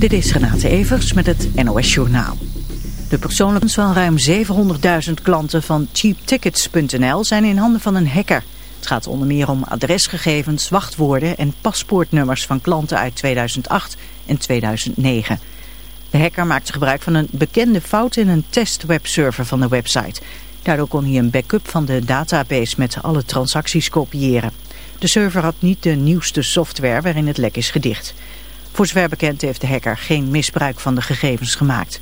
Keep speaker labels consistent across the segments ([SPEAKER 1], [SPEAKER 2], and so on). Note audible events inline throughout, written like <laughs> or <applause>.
[SPEAKER 1] Dit is Renate Evers met het NOS Journaal. De persoonlijke van ruim 700.000 klanten van cheaptickets.nl zijn in handen van een hacker. Het gaat onder meer om adresgegevens, wachtwoorden en paspoortnummers van klanten uit 2008 en 2009. De hacker maakte gebruik van een bekende fout in een testwebserver van de website. Daardoor kon hij een backup van de database met alle transacties kopiëren. De server had niet de nieuwste software waarin het lek is gedicht. Voor zover bekend heeft de hacker geen misbruik van de gegevens gemaakt.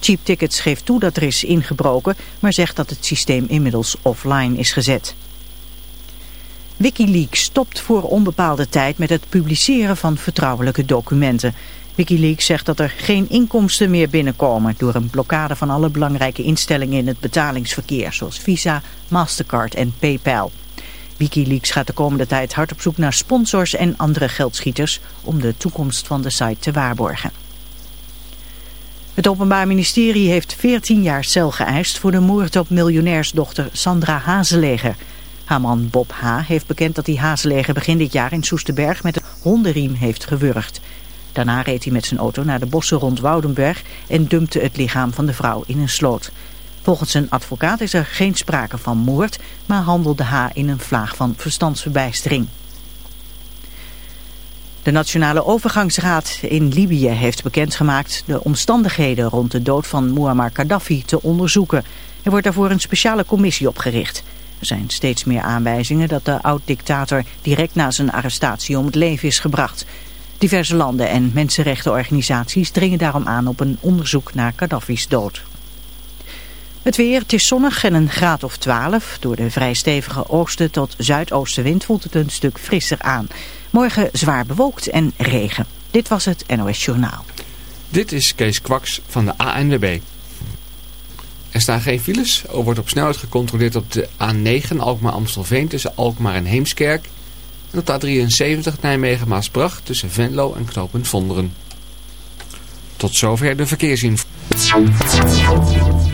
[SPEAKER 1] Cheap Tickets geeft toe dat er is ingebroken, maar zegt dat het systeem inmiddels offline is gezet. Wikileaks stopt voor onbepaalde tijd met het publiceren van vertrouwelijke documenten. Wikileaks zegt dat er geen inkomsten meer binnenkomen door een blokkade van alle belangrijke instellingen in het betalingsverkeer, zoals Visa, Mastercard en PayPal. Wikileaks gaat de komende tijd hard op zoek naar sponsors en andere geldschieters om de toekomst van de site te waarborgen. Het Openbaar Ministerie heeft 14 jaar cel geëist voor de moord op miljonairsdochter Sandra Hazeleger. Haar man Bob H. heeft bekend dat hij Hazeleger begin dit jaar in Soesterberg met een hondenriem heeft gewurgd. Daarna reed hij met zijn auto naar de bossen rond Woudenberg en dumpte het lichaam van de vrouw in een sloot. Volgens zijn advocaat is er geen sprake van moord, maar handelde H. in een vlaag van verstandsverbijstering. De Nationale Overgangsraad in Libië heeft bekendgemaakt de omstandigheden rond de dood van Muammar Gaddafi te onderzoeken. Er wordt daarvoor een speciale commissie opgericht. Er zijn steeds meer aanwijzingen dat de oud-dictator direct na zijn arrestatie om het leven is gebracht. Diverse landen en mensenrechtenorganisaties dringen daarom aan op een onderzoek naar Gaddafi's dood. Het weer, het is zonnig en een graad of 12. Door de vrij stevige oosten tot zuidoostenwind voelt het een stuk frisser aan. Morgen zwaar bewolkt en regen. Dit was het NOS Journaal.
[SPEAKER 2] Dit is Kees Kwaks van de ANWB. Er staan geen files. Er wordt op snelheid gecontroleerd op de A9 Alkmaar-Amstelveen tussen Alkmaar en Heemskerk. En op de A73 Nijmegen-Maasbracht tussen Venlo en Knopend Vonderen. Tot zover de verkeersinformatie.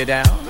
[SPEAKER 3] you down.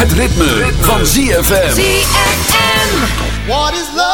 [SPEAKER 4] Het ritme, van ZFM.
[SPEAKER 5] ZFM.
[SPEAKER 6] What is love?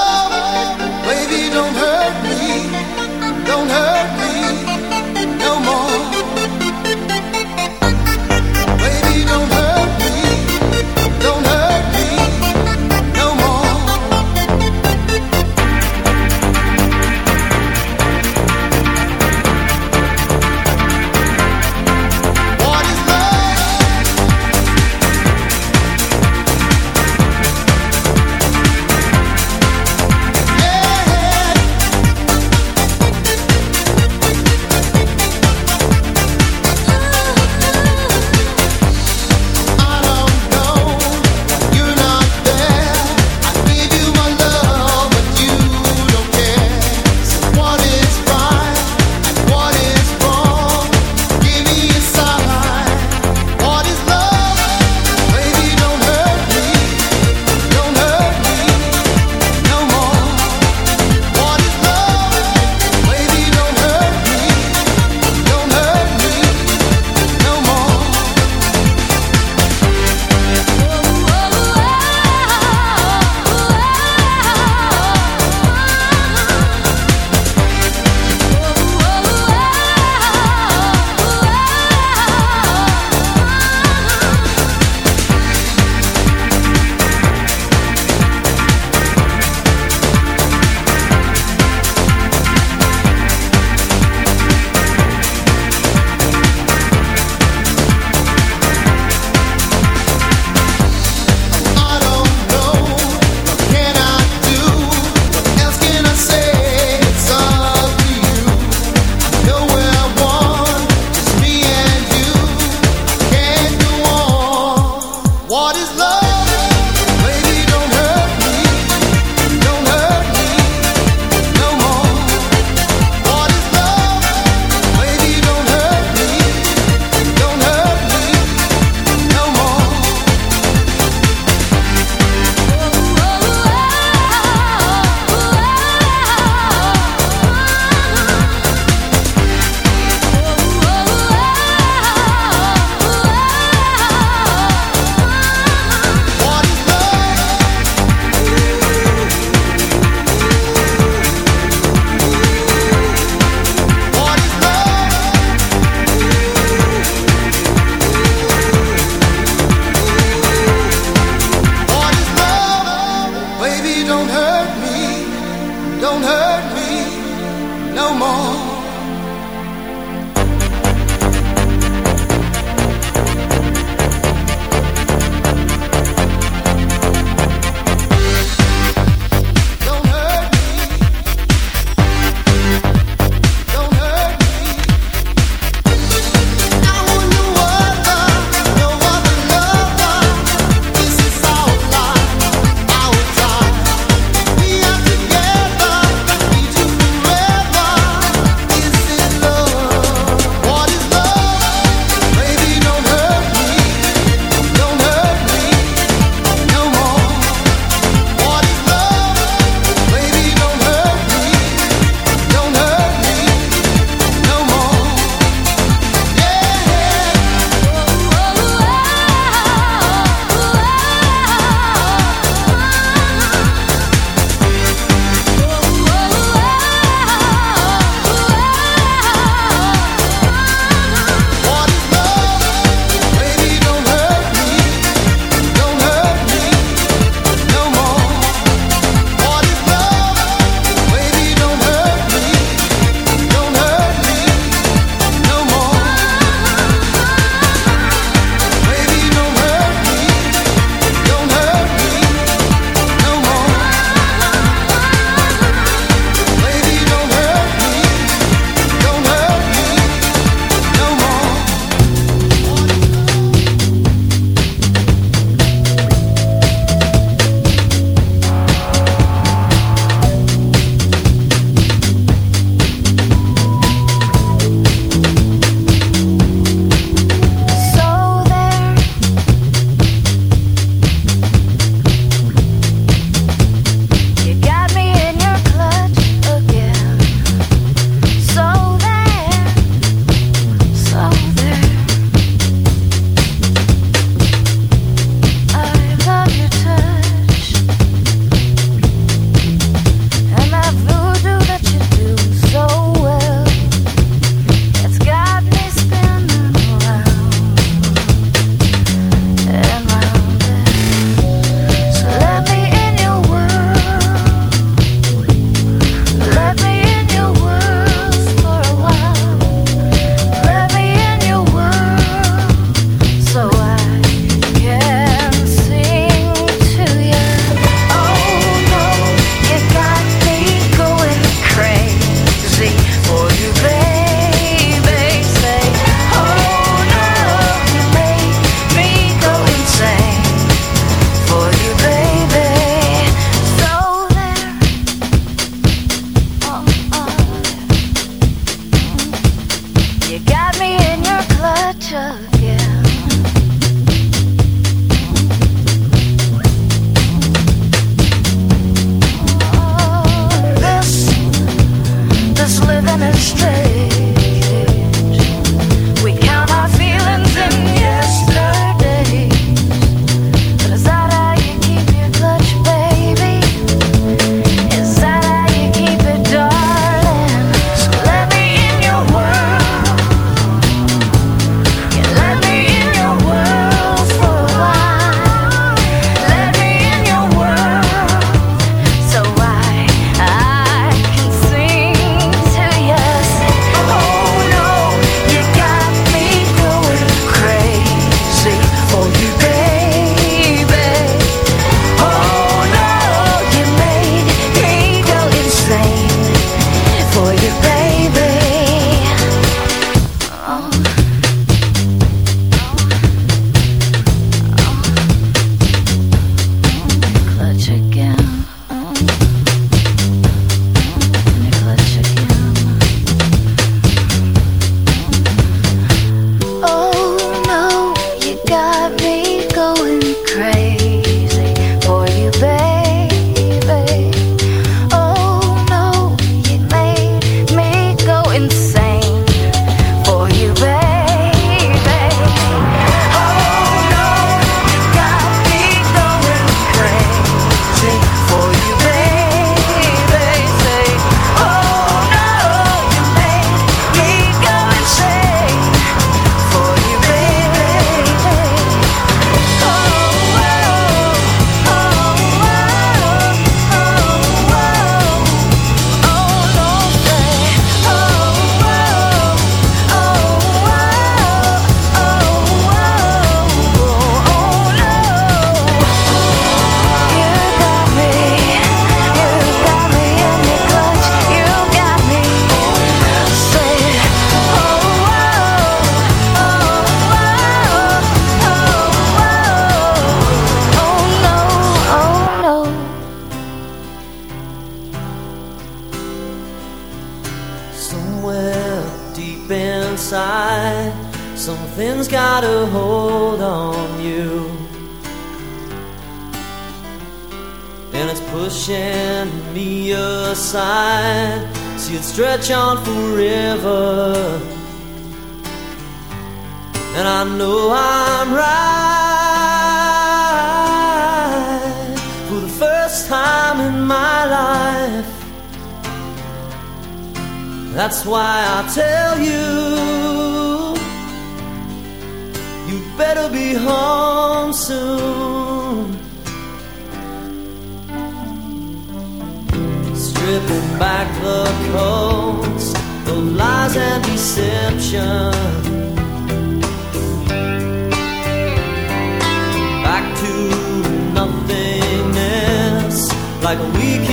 [SPEAKER 7] Like a week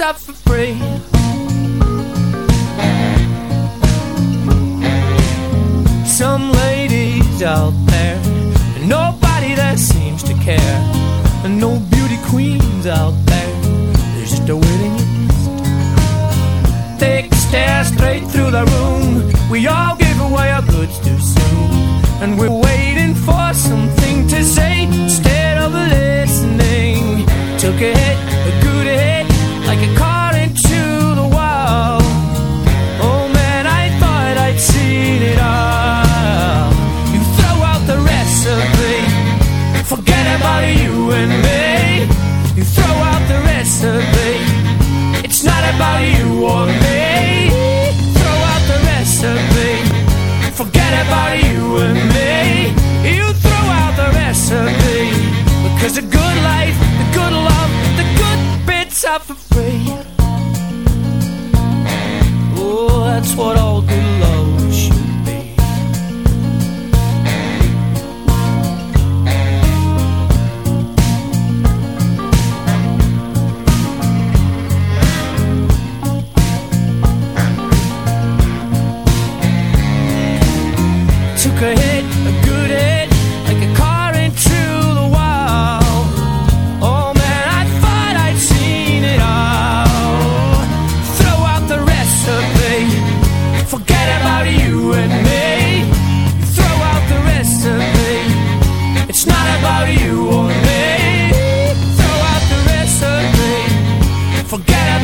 [SPEAKER 8] up for free.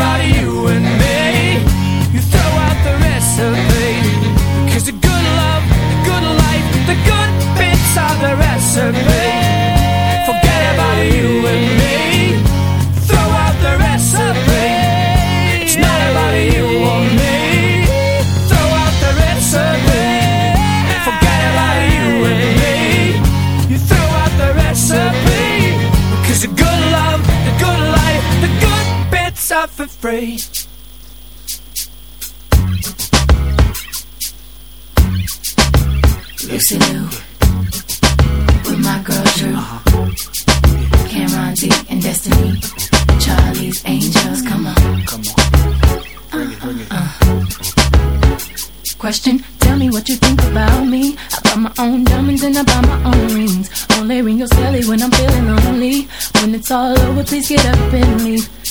[SPEAKER 8] everybody free.
[SPEAKER 9] Lucy Lou with my girl Drew, Cameron D and Destiny, Charlie's Angels. Come on, come on. Uh, Question: Tell me what you think about me. I buy my own diamonds and I buy my own rings. Only ring your celly when I'm feeling lonely. When it's all over, please get up and leave.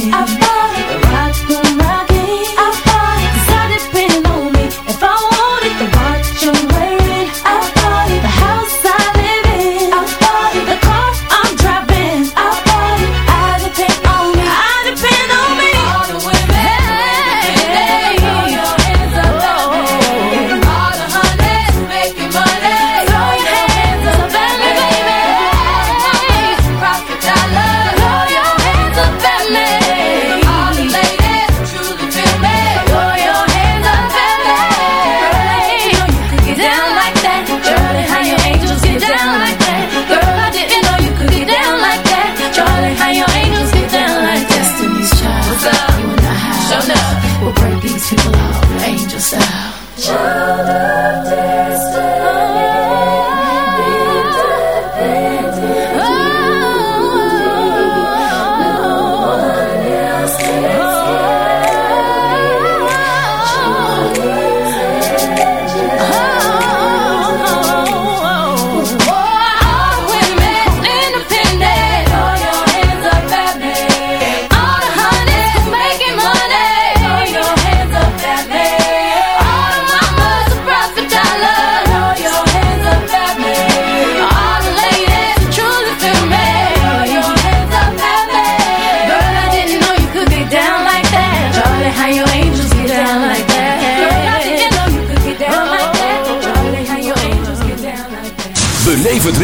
[SPEAKER 9] comes up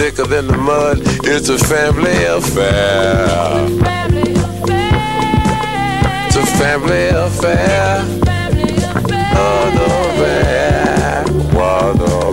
[SPEAKER 10] Thicker than the mud. It's a family affair. It's a family affair. Oh, no, bad. What no,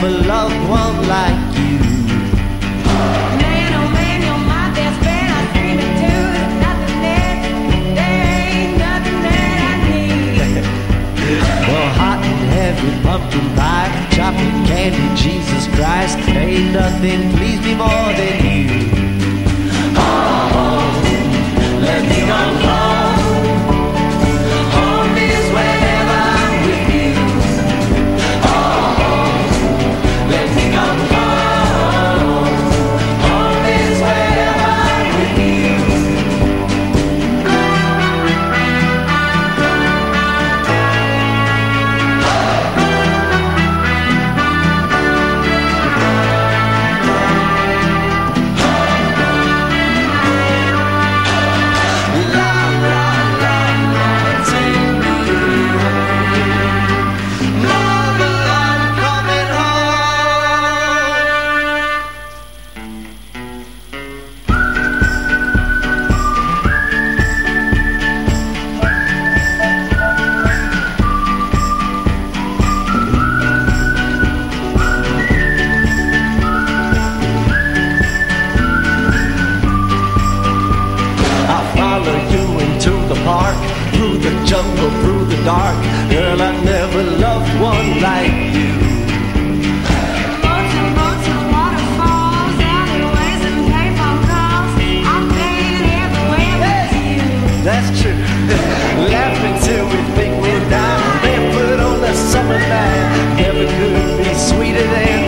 [SPEAKER 7] Never Never could be sweeter than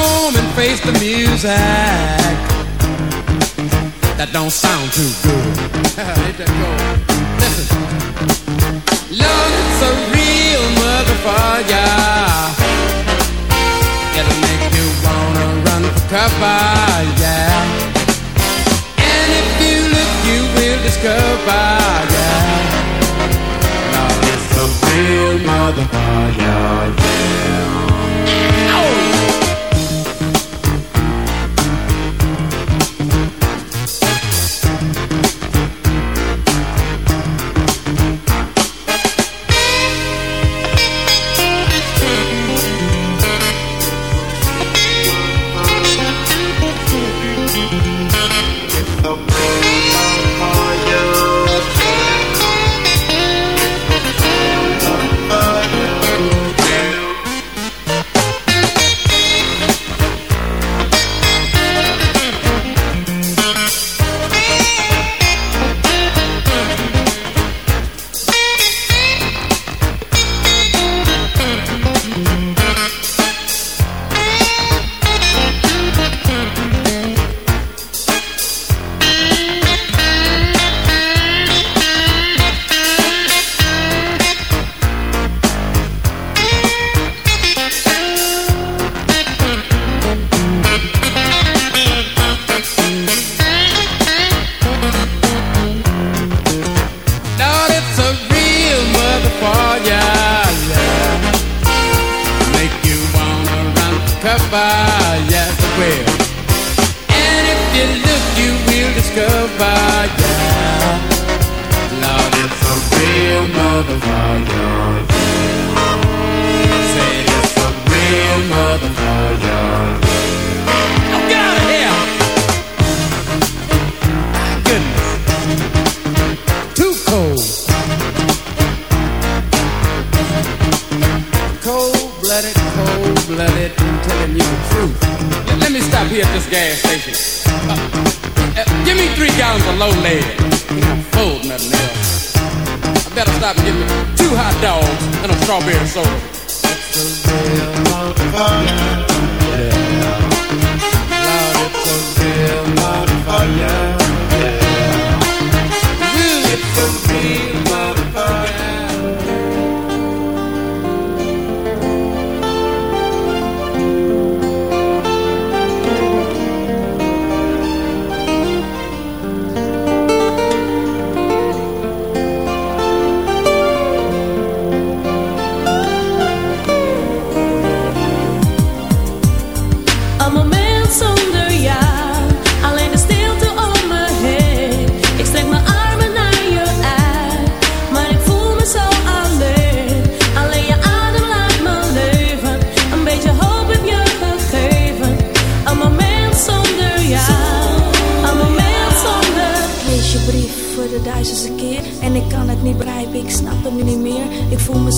[SPEAKER 11] home and face the music that don't sound too good. <laughs> Listen, that cool? A real motherfucker. It'll make you wanna run for cover, yeah. And if you look, you will discover, yeah. Love is a real motherfucker, yeah.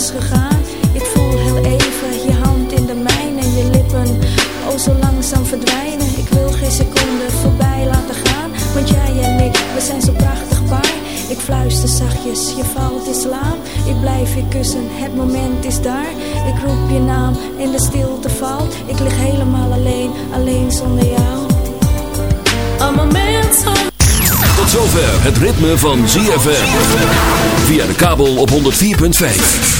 [SPEAKER 12] is het misgegaan? Ik voel heel even je hand in de mijne En je lippen, oh zo langzaam verdwijnen Ik wil geen seconde voorbij laten gaan Want jij en ik, we zijn zo prachtig paar Ik fluister zachtjes, je valt in slaap Ik blijf je kussen, het moment is daar Ik roep je naam en de stilte valt Ik lig helemaal alleen, alleen zonder jou.
[SPEAKER 4] Tot zover het ritme van ZFM. Via de kabel op 104.5.